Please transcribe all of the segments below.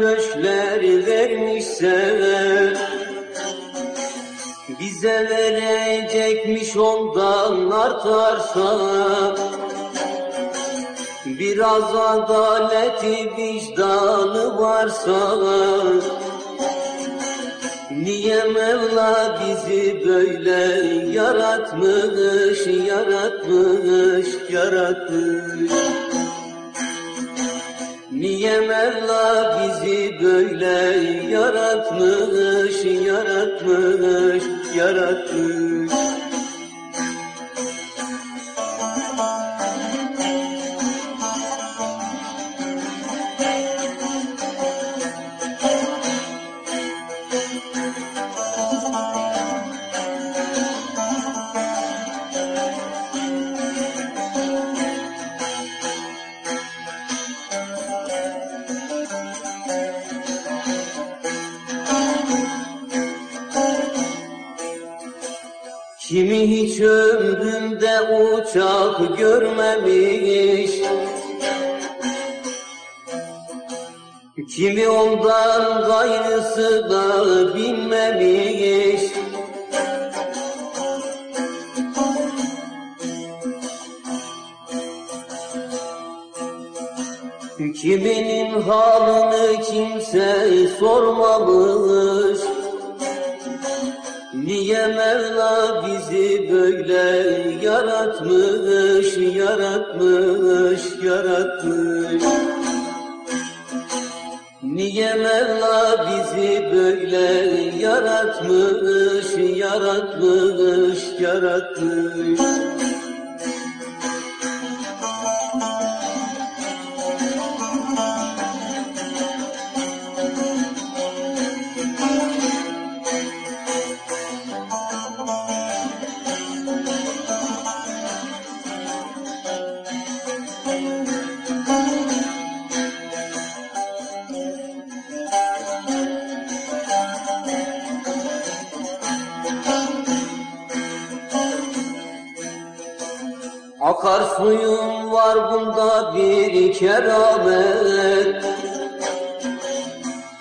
köşkler vermişse Bize verecekmiş ondan artarsa Biraz adaleti vicdanı varsa. Niye Mevla bizi böyle yaratmış, yaratmış, yaratmış Niye Mevla bizi böyle yaratmış, yaratmış, yaratmış görmemiş. Kimi ondan gayrısı da bilmemiş. Kiminin halını kimse sormamış Niye Mevla bizi böyle yaratmış, yaratmış, yaratmış. Niye Mevla bizi böyle yaratmış, yaratmış, yaratmış Suyun var bunda bir keramet.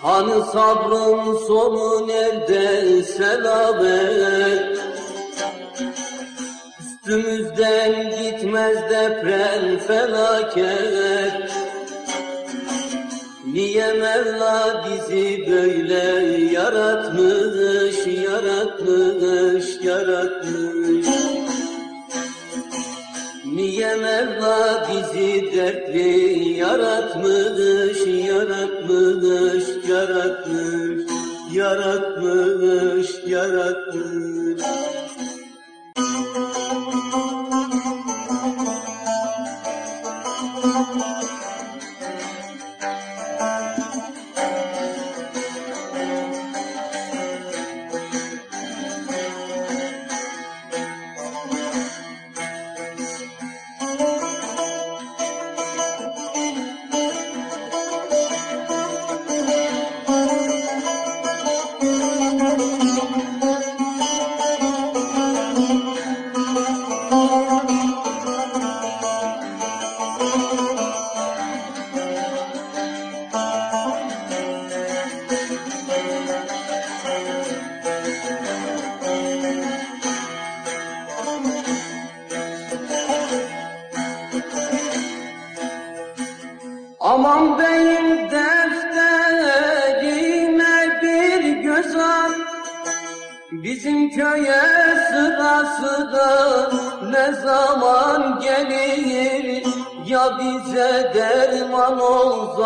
Hani sabrın sonu nerede selamet? Üstümüzden gitmez deprem felaket. Niye Mevla bizi böyle yaratmış, yaratmış, yaratmış Niye Mevla bizi dertli yaratmış, yaratmış, yaratmış, yaratmış, yaratmış. Köye sıra sıra ne zaman gelir? Ya bize derman ol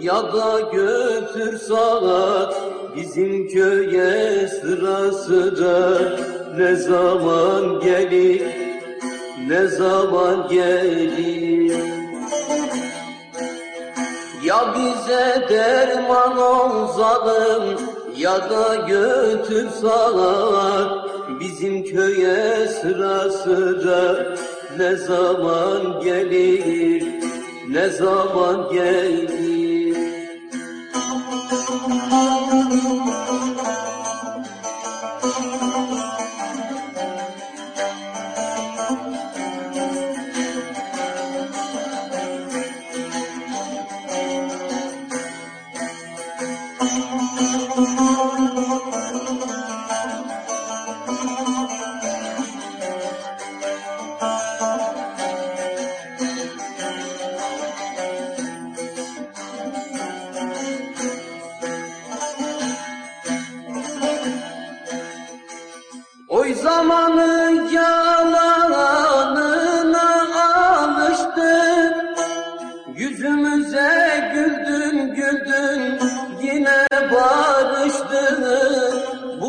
ya da götür saat Bizim köye sıra sıra ne zaman gelir? Ne zaman gelir? Ya bize derman ol ya da götür sağlar Bizim köye sıra sıra. Ne zaman gelir ne zaman gelir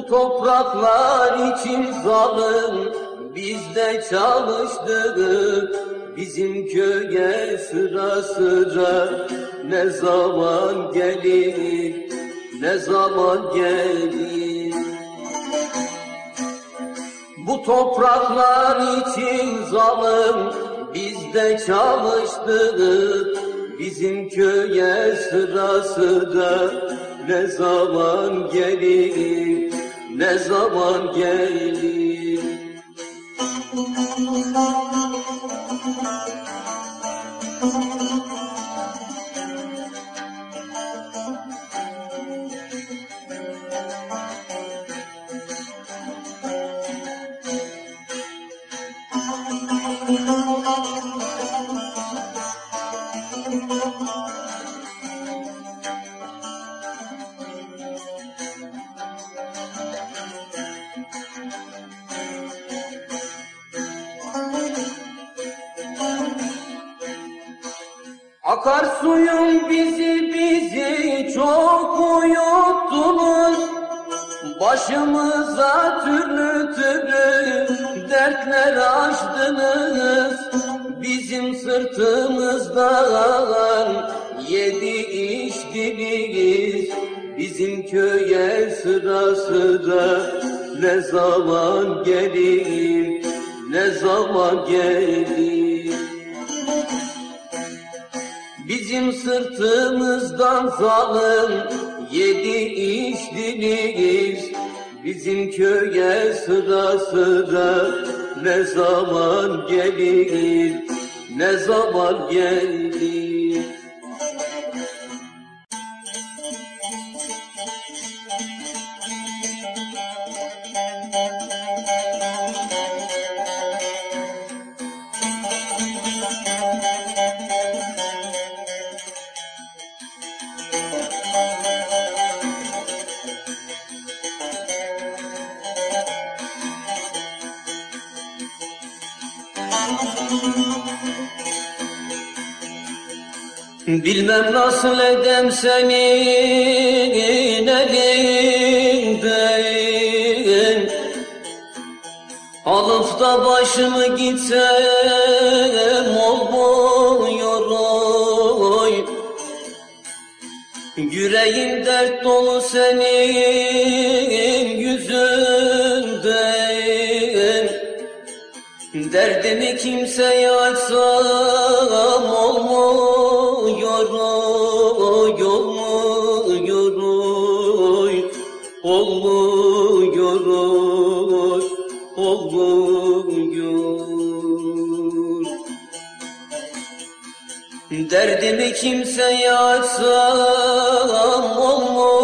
topraklar için zalim. Biz de çalıştık Bizim köye sıra sıra ne zaman gelir ne zaman gelir? Bu topraklar için zalim. Biz de çalıştık Bizim köye sıra sıra ne zaman gelir ne zaman gelir Akarsuyum bizi bizi çok uyuttunuz. Başımıza türlü türlü dertler açtınız. Bizim sırtımızdan yedi içtiniz Bizim köye sıra sıra ne zaman gelir ne zaman gelir Bizim sırtımızdan zalim yedi içtiniz Bizim köye sıra sıra ne zaman gelir ne zaman gelir Bilmem nasıl edem senin elinden Alıp da başımı gitsem olmuyor. Oy Yüreğim dert dolu senin yüzünden. Derdimi kimseye açsam olmuyor Derdimi kimseye açsam olmuyor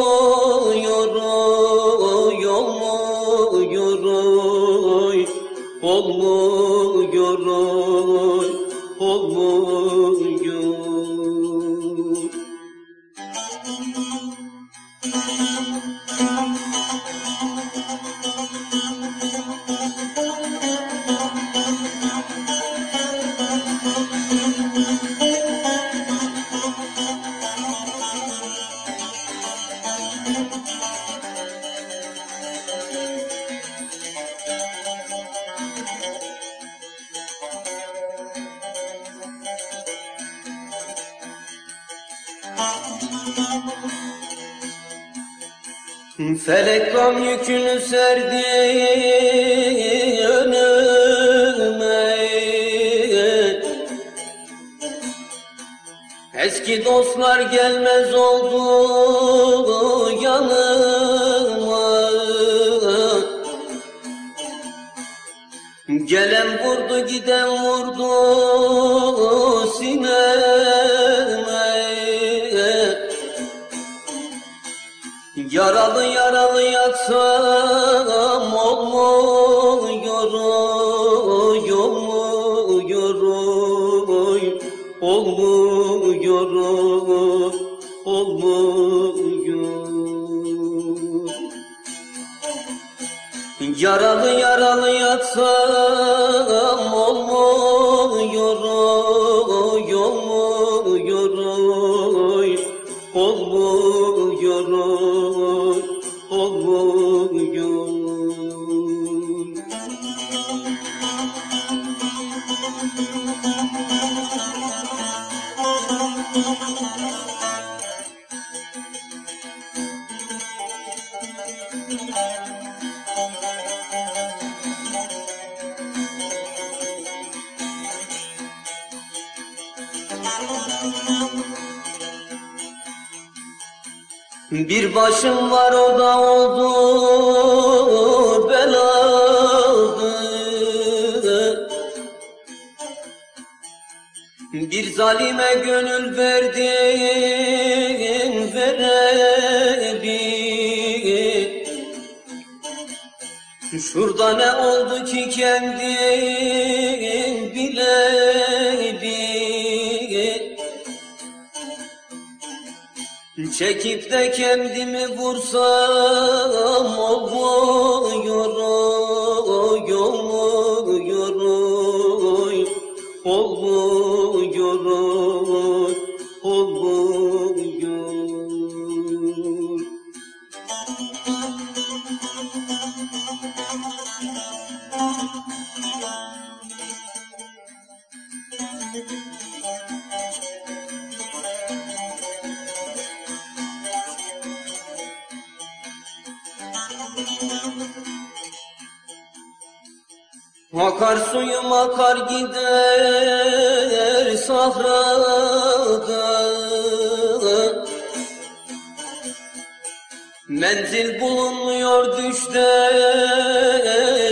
Yükünü serdi önüme Eski dostlar gelmez oldu yanıma. Gelen vurdu giden vurdu sineme Yaralı yaralı yatsam olmuyor olmuyor olmuyor olmuyor Yaralı yaralı yatsam olmuyor Bir başım var o da oldu beladı Bir zalime gönül verdin verebi Şurada ne oldu ki kendin bilebi Çekip de kendimi vursam olmuyor, Akar suyum akar gider sahrada Menzil bulunmuyor düşte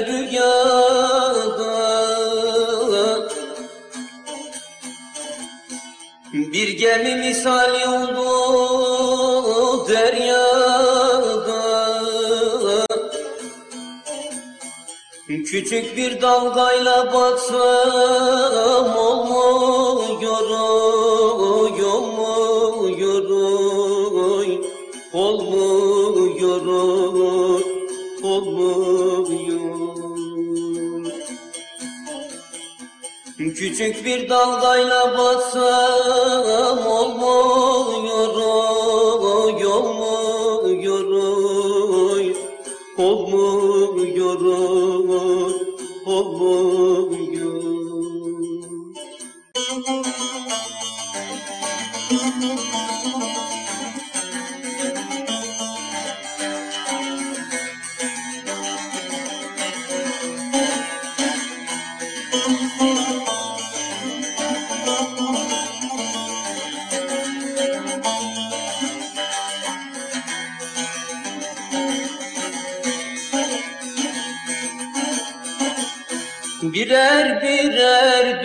rüyada. Bir gemi misali oldu deryada Küçük bir dalgayla batsam olmuyor, olmuyor, olmuyor, olmuyor. Küçük bir dalgayla batsam olmuyor, Birer birer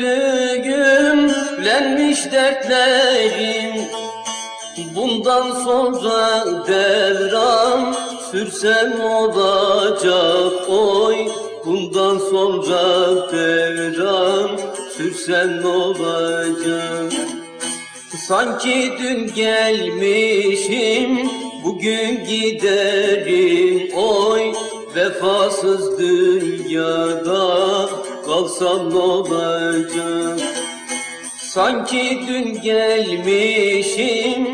düğümlenmiş dertlerim. Bundan sonra devran sürsem olacak oy. Bundan sonra devran sürsem olacak. Sanki dün gelmişim bugün giderim oy. Vefasız dünyada kalsam ne olacak. Sanki dün gelmişim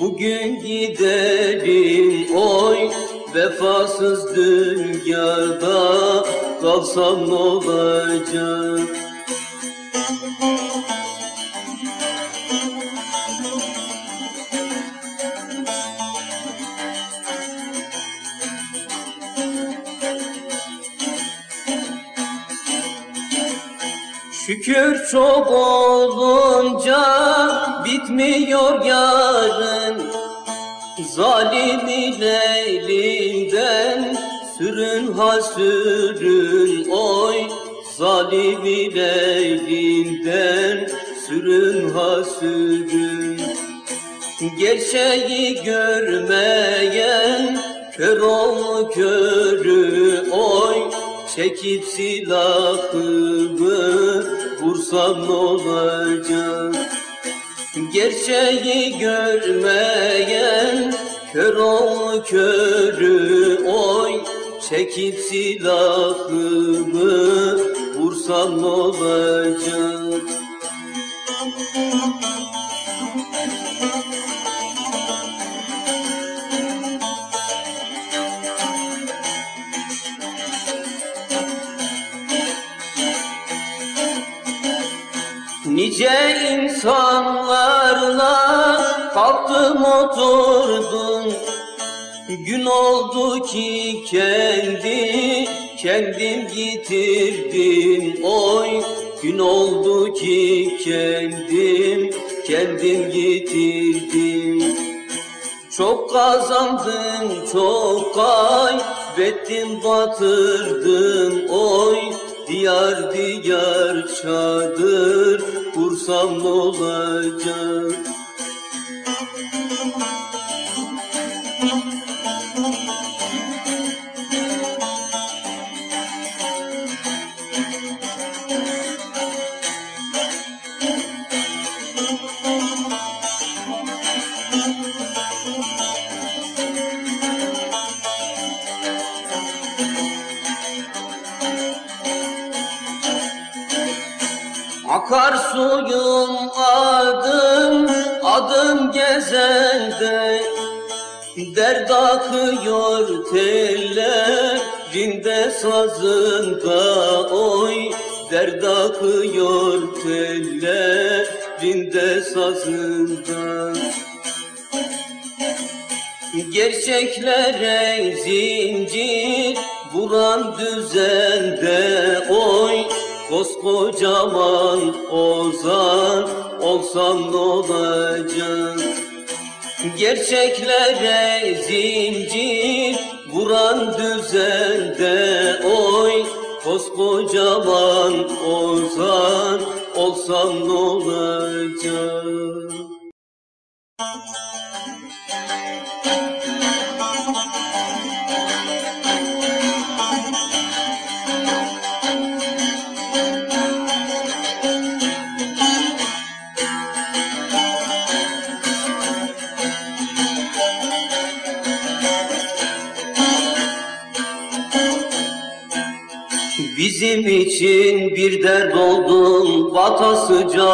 Bugün giderim. Oy Vefasız dünyada Kalsam ne olacak Şükür çok olunca bitmiyor yarın. Zalimin elinden sürün ha sürün oy. Zalimin elinden sürün ha sürün. Gerçeği görmeyen kör ol körü oy. Çekip silahımı vursam ne olacak. Gerçeği görmeyen kör ol körü oy. Çekip silahımı vursam ne olacak Nice insanlarla kalktım oturdum. Gün oldu ki kendi kendim yitirdim. Oy Gün oldu ki kendim kendim yitirdim. Çok kazandım çok kaybettim batırdım. Oy Diyar diyar çadır kursam olacak adım, adım gezende Derd akıyor tellerinde sazında oy. Derd akıyor tellerinde sazında Gerçeklere zincir vuran düzende oy. Koskocaman ozan olsam ne olacak? Gerçeklere zincir vuran düzende oy Koskocaman ozan olsam ne olacak Bizim için bir dert oldun Batasıca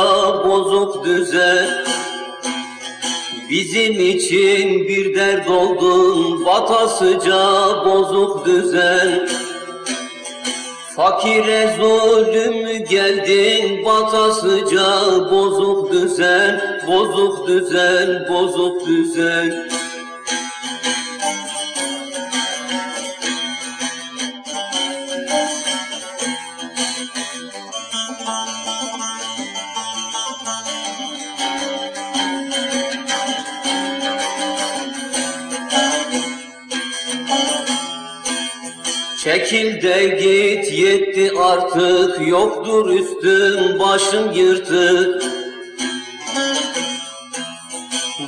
bozuk düzen. Bizim için bir dert oldun Batasıca bozuk düzen. Fakire zulüm geldin batasıca bozuk düzen Bozuk düzen, bozuk düzen Çekil de git yetti artık Yoktur üstüm başım yırtık.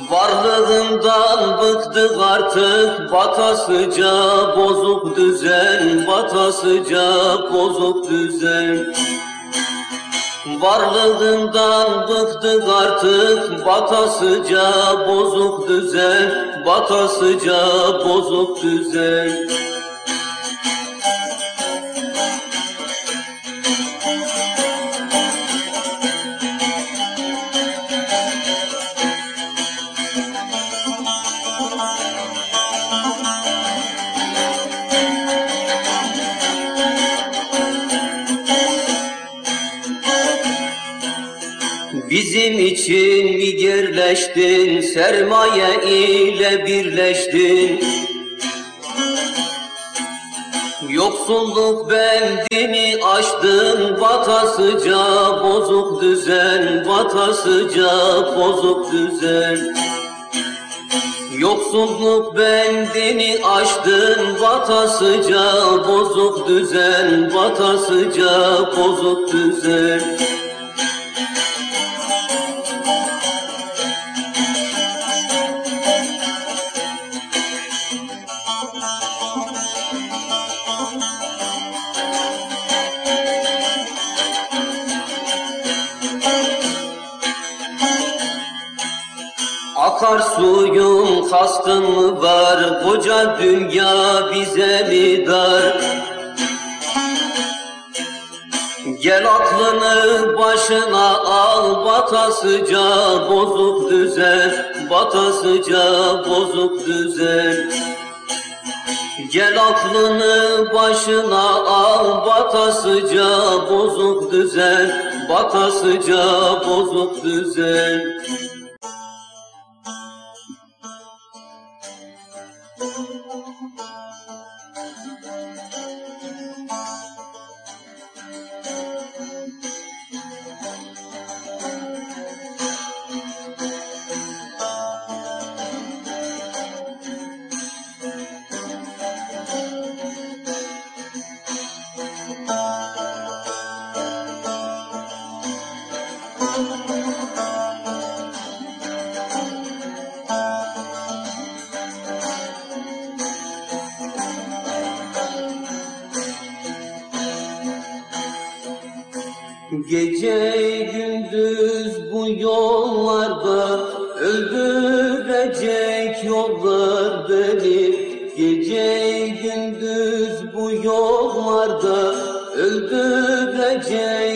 Varlığından bıktık artık Batasıca bozuk düzen Batasıca bozuk düzen. Varlığından bıktık artık Batasıca bozuk düzen Batasıca bozuk düzen için mi gerleştin, sermaye ile birleştin? Yoksulluk bendini aştın, batasıca bozuk düzen, batasıca bozuk düzen. Yoksulluk bendini aştın, batasıca bozuk düzen, batasıca bozuk düzen. Akar suyun kastın var? Koca dünya bize mi dar? Gel aklını başına al batasıca bozuk düzen Batasıca bozuk düzen Gel aklını başına al batasıca bozuk düzen Batasıca bozuk düzen Gece gündüz bu yollarda öldürecek yollar beni. Gece gündüz bu yollarda öldürecek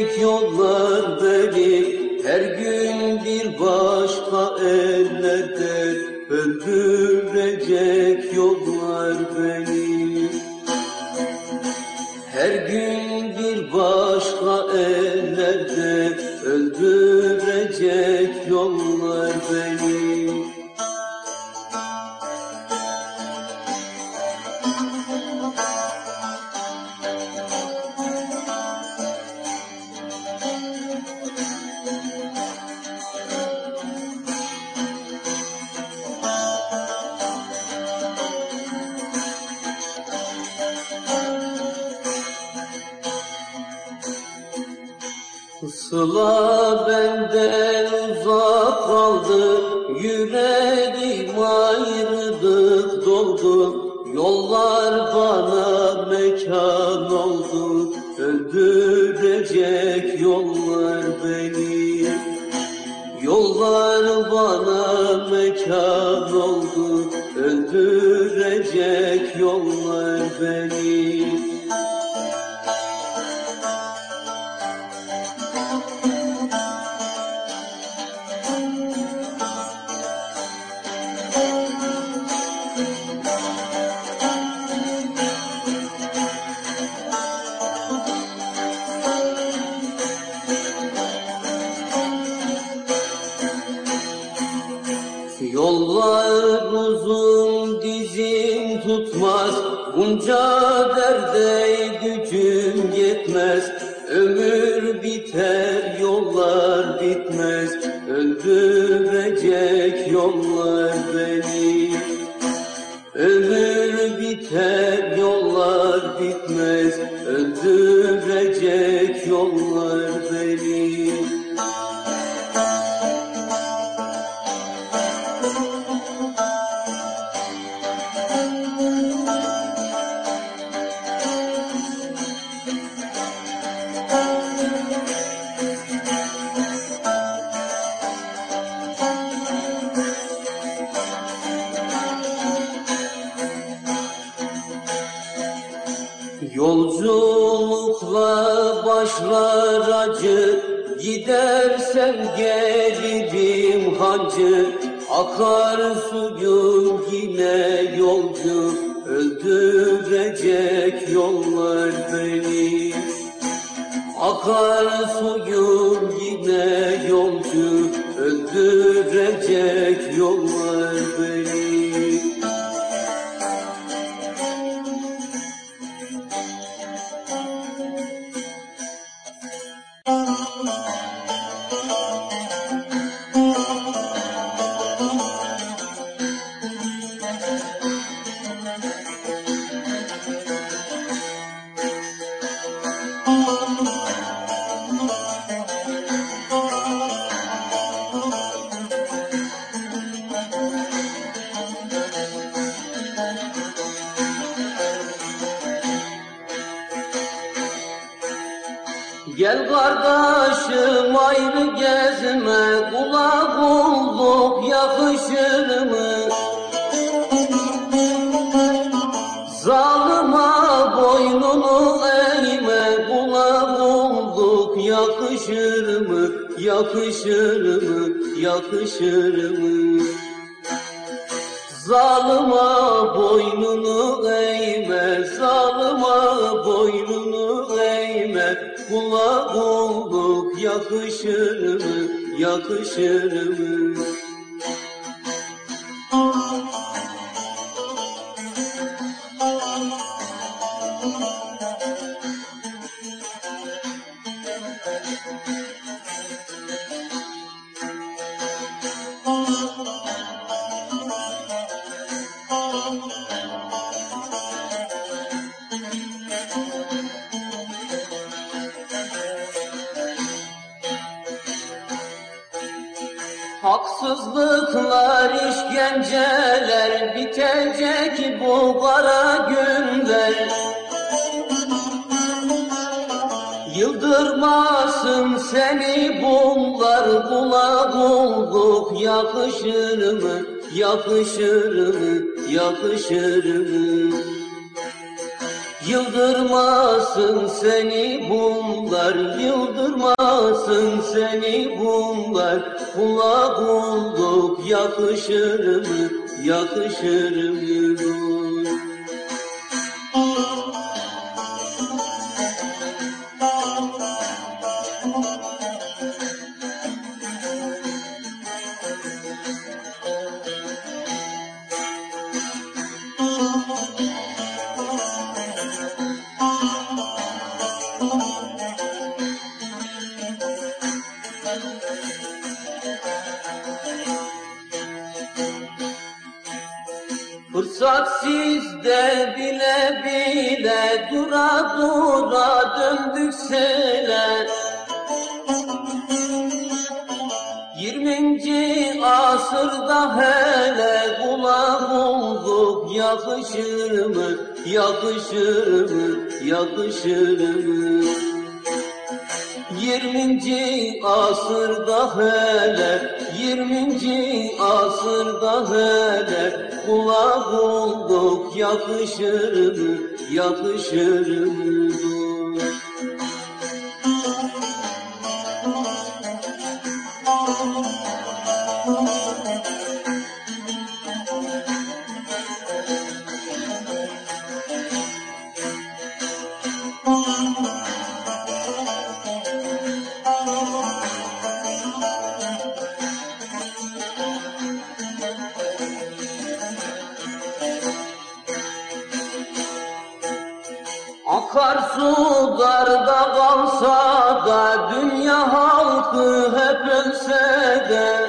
uzun dizim tutmaz Bunca derde gezme kulak olduk yakışır mı? Zalıma boynunu eğme kulak olduk yakışır mı? Yakışır mı? Yakışır mı? Yakışır mı? Seni bunlar, yıldırmasın seni bunlar. Kulak olduk yakışır mı, yakışır mı? Yakışır mı, yakışır mı, yakışır mı? Yirminci asırda hele, yirminci asırda hele kulak olduk yakışır mı, yakışır mı? Dünya halkı hep ölse de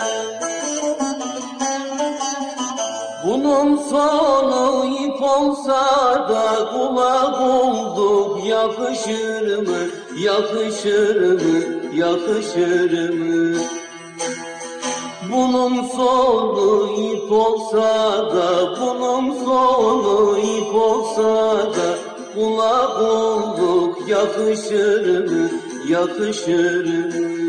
Bunun sonu ip olsa da kulak olduk yakışır mı, yakışır mı, yakışır mı? Bunun sonu ip olsa da, bunun sonu ip olsa da Kulak olduk yakışır mı, yakışır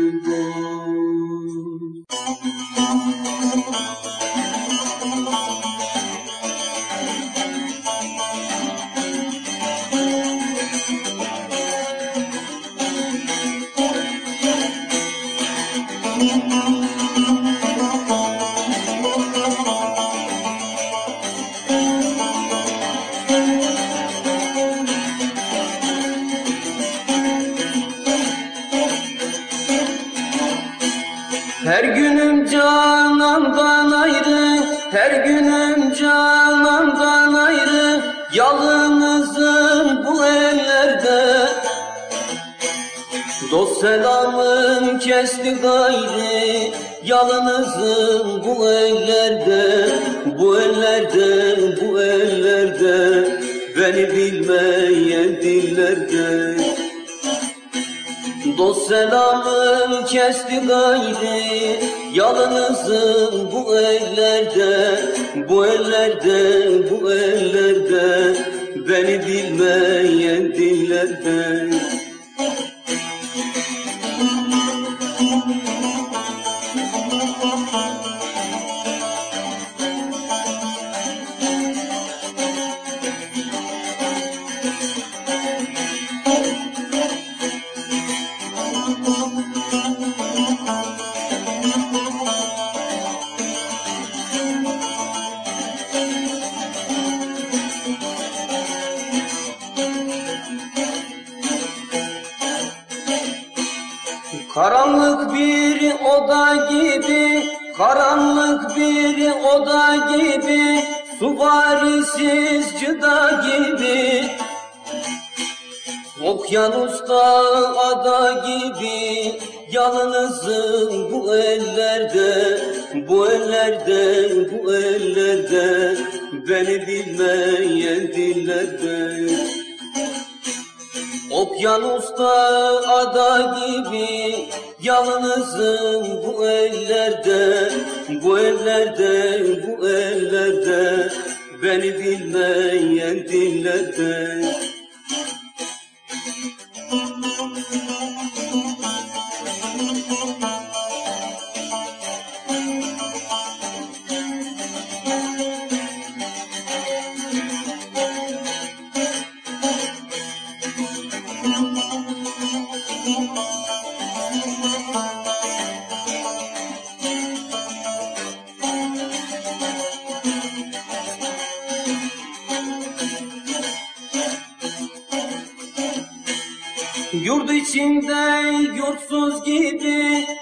dost selamım kesti gayrı. Yalnızım bu ellerde, bu ellerde, bu ellerde. Beni bilmeyen dillerde. Dost selamım kesti gayrı Yalnızım bu ellerde Bu ellerde, bu ellerde Beni bilmeyen dillerde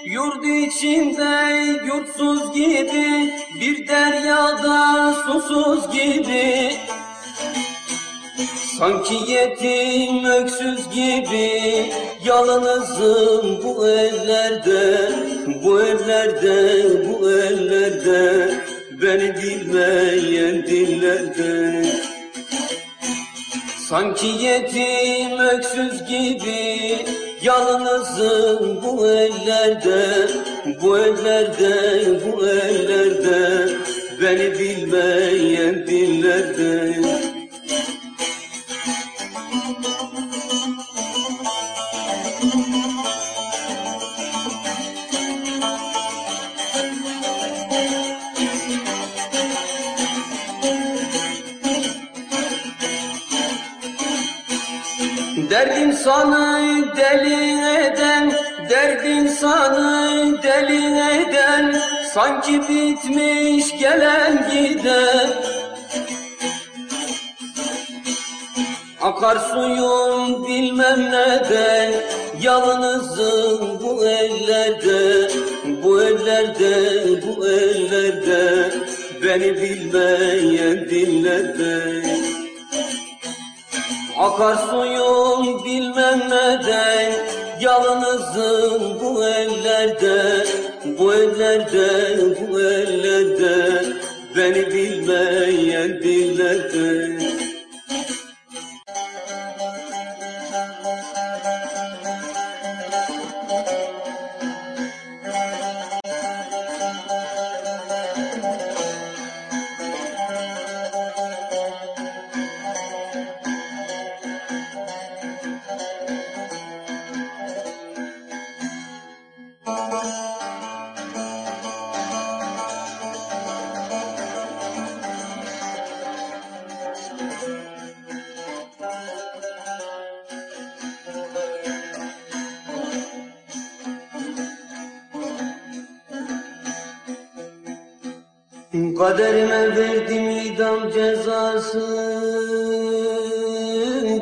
yurt içinde yurtsuz gibi, bir deryada susuz gibi. Sanki yetim öksüz gibi, yalnızım bu ellerde, bu ellerde, bu ellerde, beni bilmeyen dillerde. Sanki yetim öksüz gibi Yalnızım bu ellerde Bu ellerde, bu ellerde. Beni bilmeyen dillerde Derd insanı deli eden, derd insanı deli eden, sanki bitmiş gelen giden. Akar suyum bilmem neden, yalnızım bu ellerde, bu ellerde, bu ellerde, beni bilmeyen dillerde. Akar suyum bilmem neden Yalnızım bu ellerde Bu ellerde, bu ellerde Beni bilmeyen dillerde Kaderime verdim idam cezası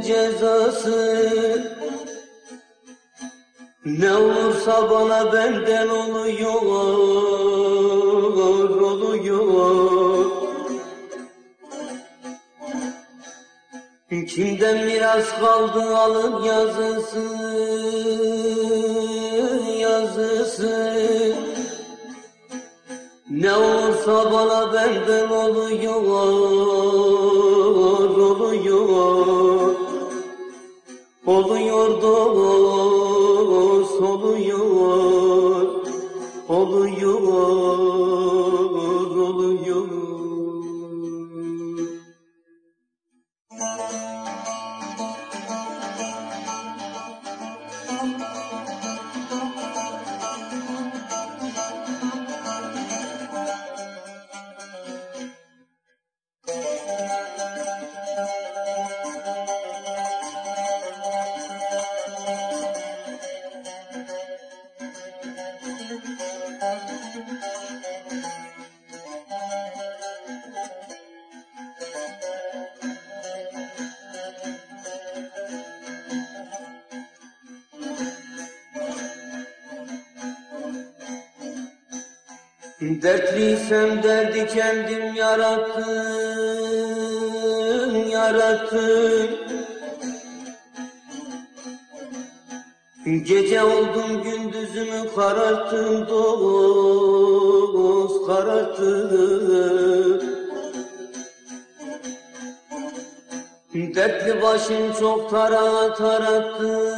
cezası. Ne olursa bana benden oluyor oluyor. Kimden miras kaldı alın yazısı ne olursa bana oluyor, oluyor. Dertliysem derdi kendim yarattım, yarattım. Gece oldum gündüzümü kararttım dost kararttım. Dertli başım çok tara tarattım,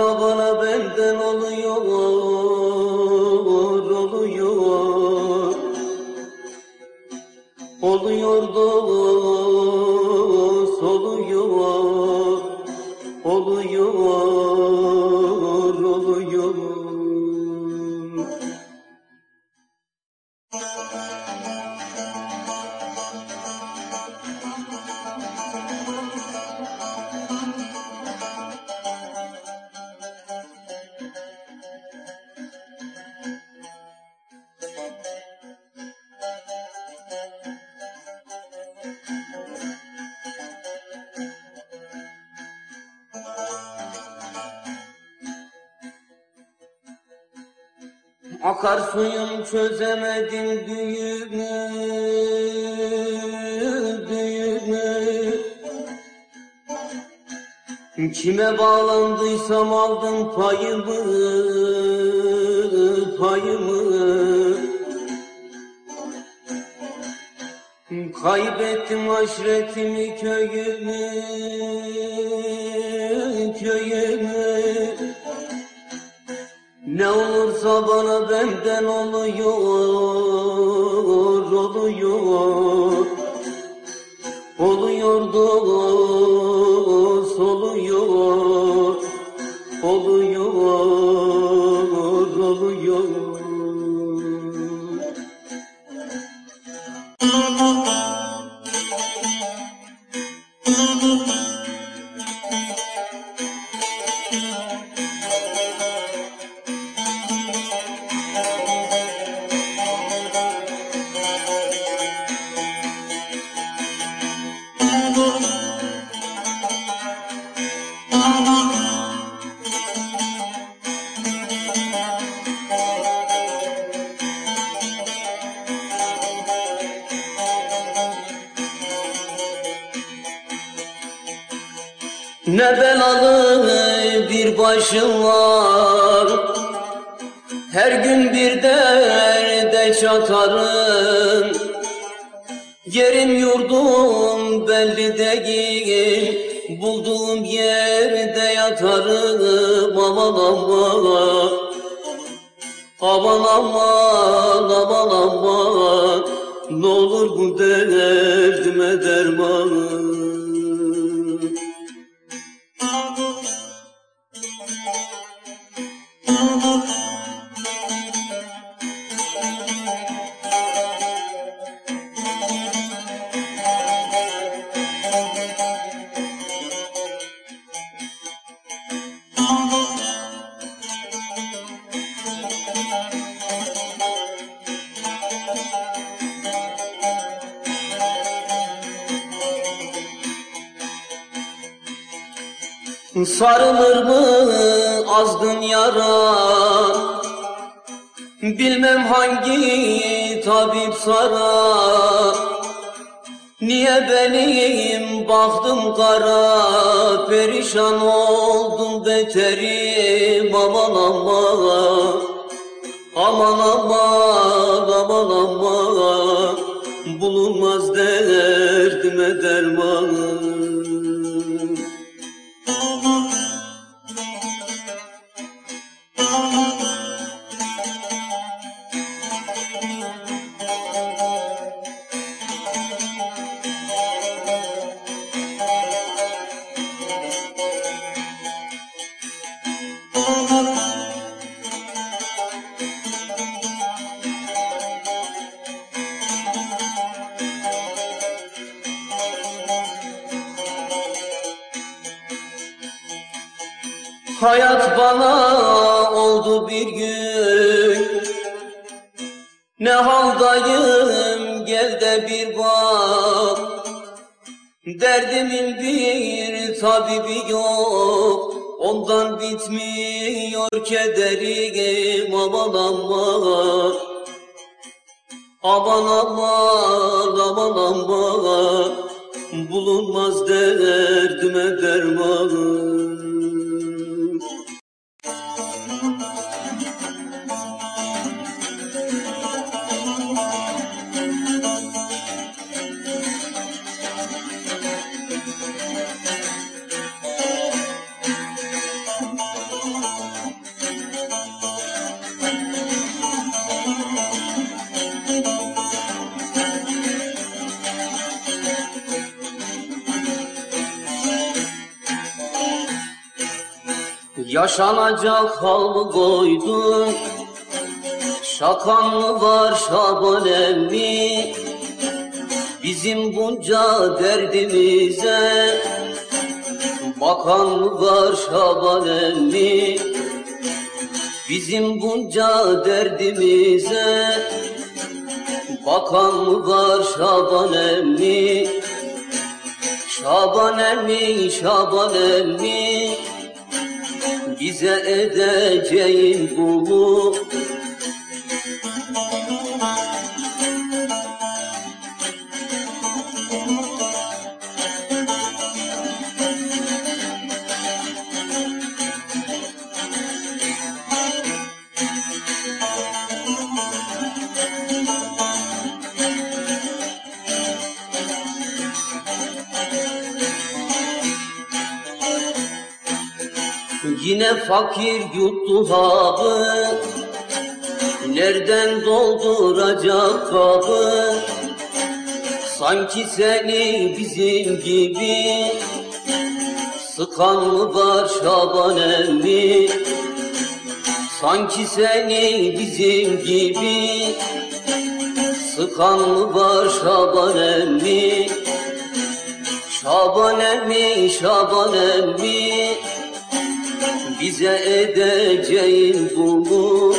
olursa Kime bağlandıysam aldım payımı, payımı. Kaybettim aşretimi köyümü, köyümü. Ne olursa bana benden oluyor, oluyor. Oluyor Sarılır mı azgın yara? Bilmem hangi tabip sarar Niye benim baktım kara? Perişan oldum beterim aman aman. Aman aman aman aman. Bulunmaz derdime derman Ondan bitmiyor kederim aman aman. Aman aman aman aman. Bulunmaz derdime derman Yaşanacak hal mı koydun? Şakan mı var Şaban emmi? Bizim bunca derdimize Bakan mı var Şaban emmi? Bizim bunca derdimize Bakan mı var Şaban emmi? Şaban emmi, Şaban bize edeceğin bu fakir yuttu habı Nereden dolduracak kabı? Sanki seni bizim gibi Sıkan mı var Şaban emmi? Sanki seni bizim gibi Sıkan mı var Şaban emmi? Şaban emmi, Şaban emmi bize edeceğin bunu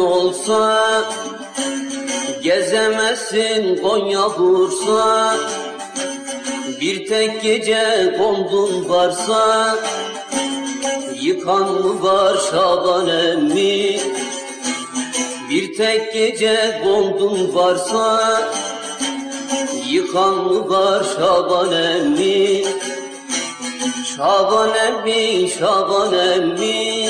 olsa Gezemezsin Konya Bursa. Bir tek gece kondun varsa Yıkan mı var Şaban emmi? Bir tek gece kondun varsa Yıkan mı var Şaban emmi? Şaban emmi, Şaban emmi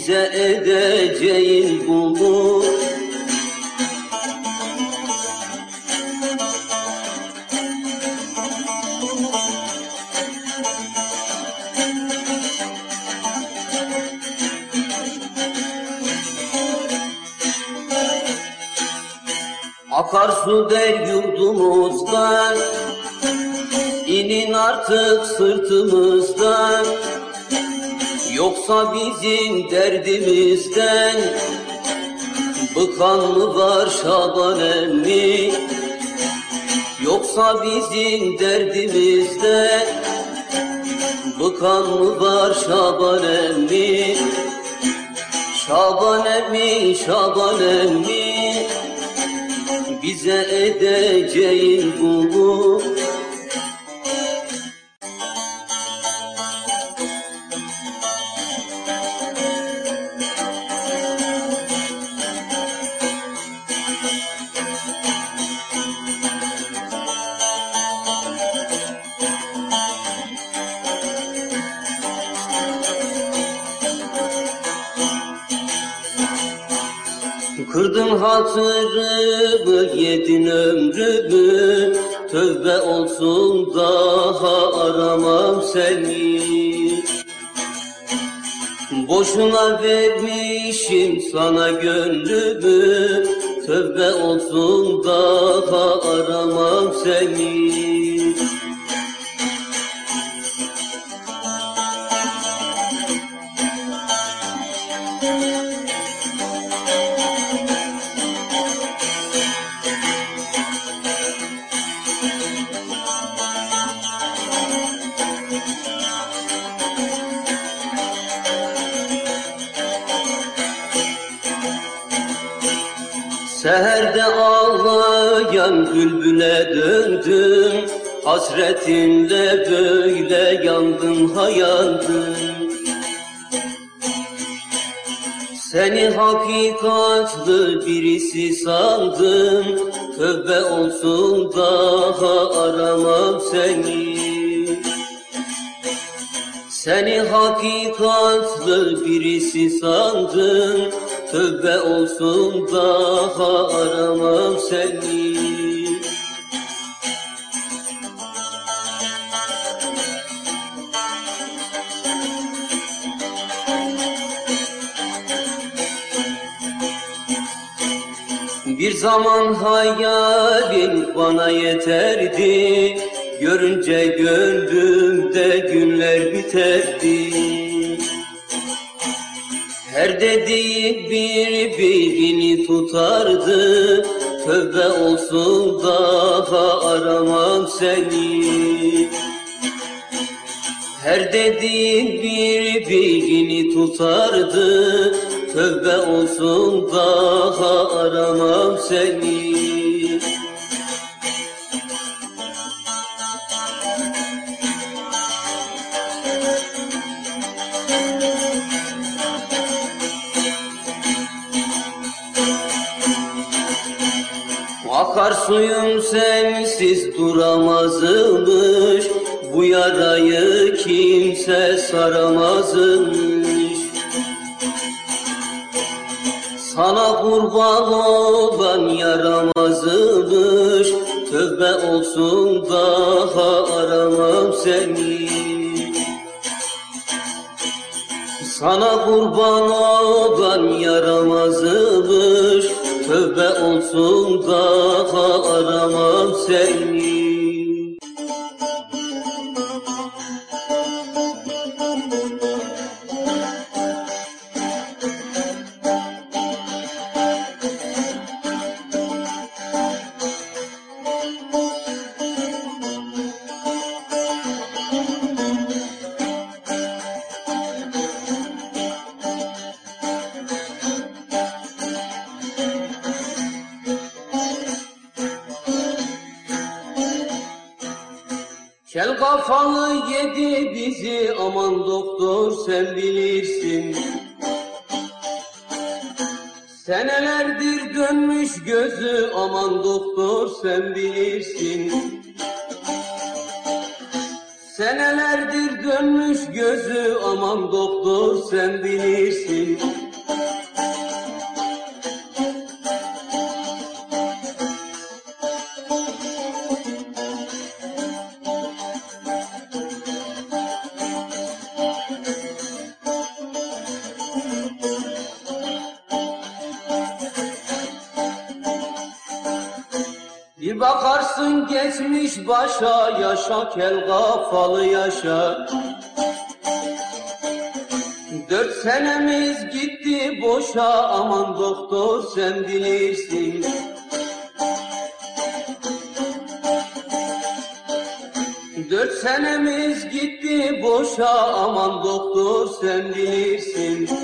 bize edeceğin bunu Akarsu der yurdumuzdan inin artık sırtımızdan Yoksa bizim derdimizden Bıkan mı var Şaban emmi? Yoksa bizim derdimizden Bıkan mı var Şaban emmi? Şaban emmi, Şaban emmi Bize edeceğin bunu seni. Boşuna vermişim sana gönlümü. Tövbe olsun daha aramam seni uğrayan bülbüle döndüm Hasretinle böyle yandın hayandın Seni hakikatlı birisi sandım Tövbe olsun daha aramam seni. Seni hakikatlı birisi sandım Tövbe olsun daha aramam seni. Bir zaman hayalin bana yeterdi. Görünce gönlümde günler biterdi Her dediği birbirini tutardı. Tövbe olsun daha aramam seni. Her dediğin birbirini tutardı. Tövbe olsun daha aramam seni Akar suyum sensiz duramazmış Bu yarayı kimse saramazmış. Sana kurban olan yaramazmış Tövbe olsun daha aramam seni. Sana kurban olan yaramazmış Tövbe olsun daha aramam seni geçmiş başa yaşa kel kafalı yaşa. Dört senemiz gitti boşa aman doktor sen bilirsin. Dört senemiz gitti boşa aman doktor sen bilirsin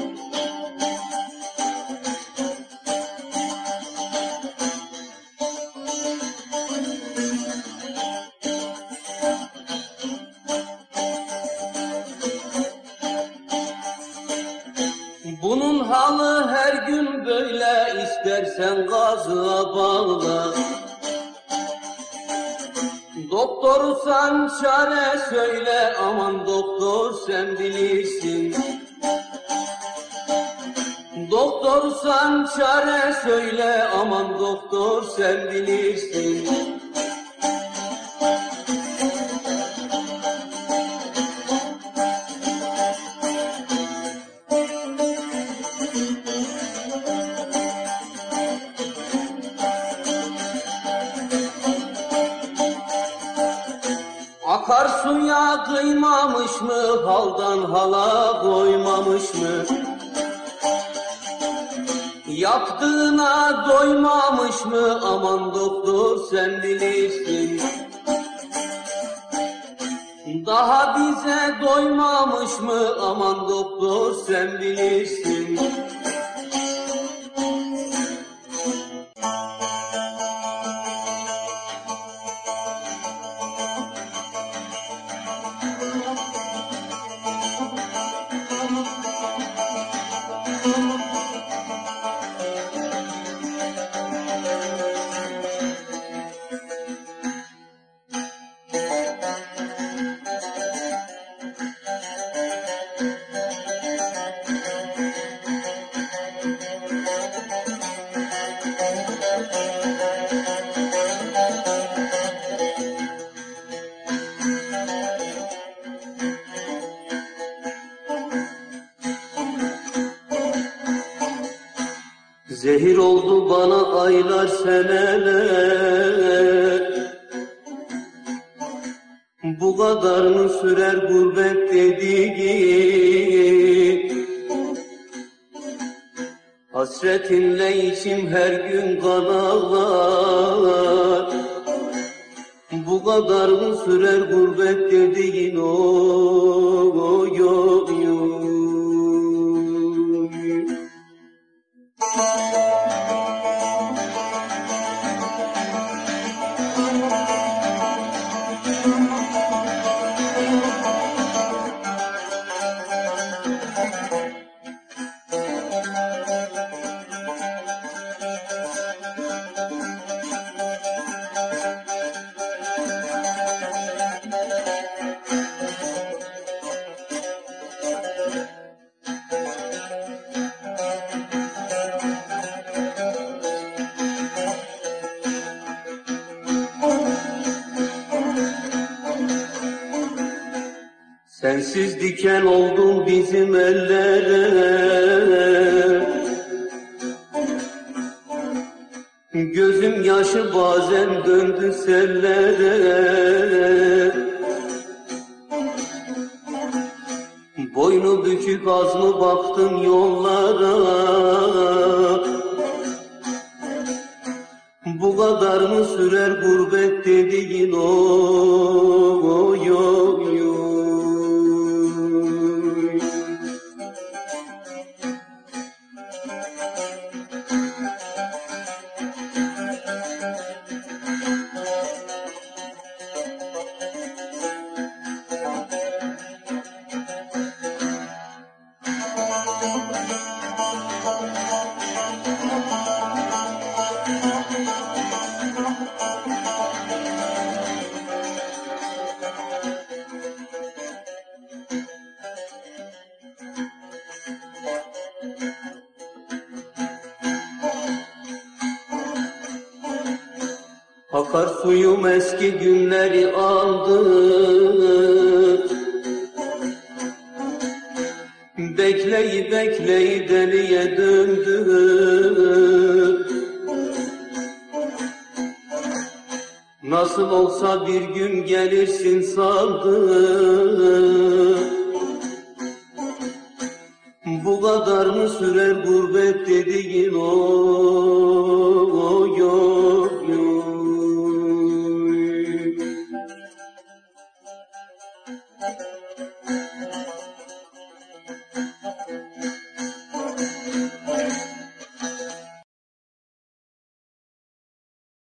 söyle aman doktor sen bilirsin Akarsuya kıymamış mı, haldan hala koymamış mı? Yaptığına doymamış mı, aman doktor sen bilirsin. Daha bize doymamış mı, aman doktor sen bilirsin. Aylar seneler. Bu kadar mı sürer gurbet dediğin? Hasretinle içim her gün kan ağlar Bu kadar mı sürer gurbet bazen döndü sellere Boynu bükük az mı baktın yollara Bu kadar mı sürer gurbet dediğin o, o yo yo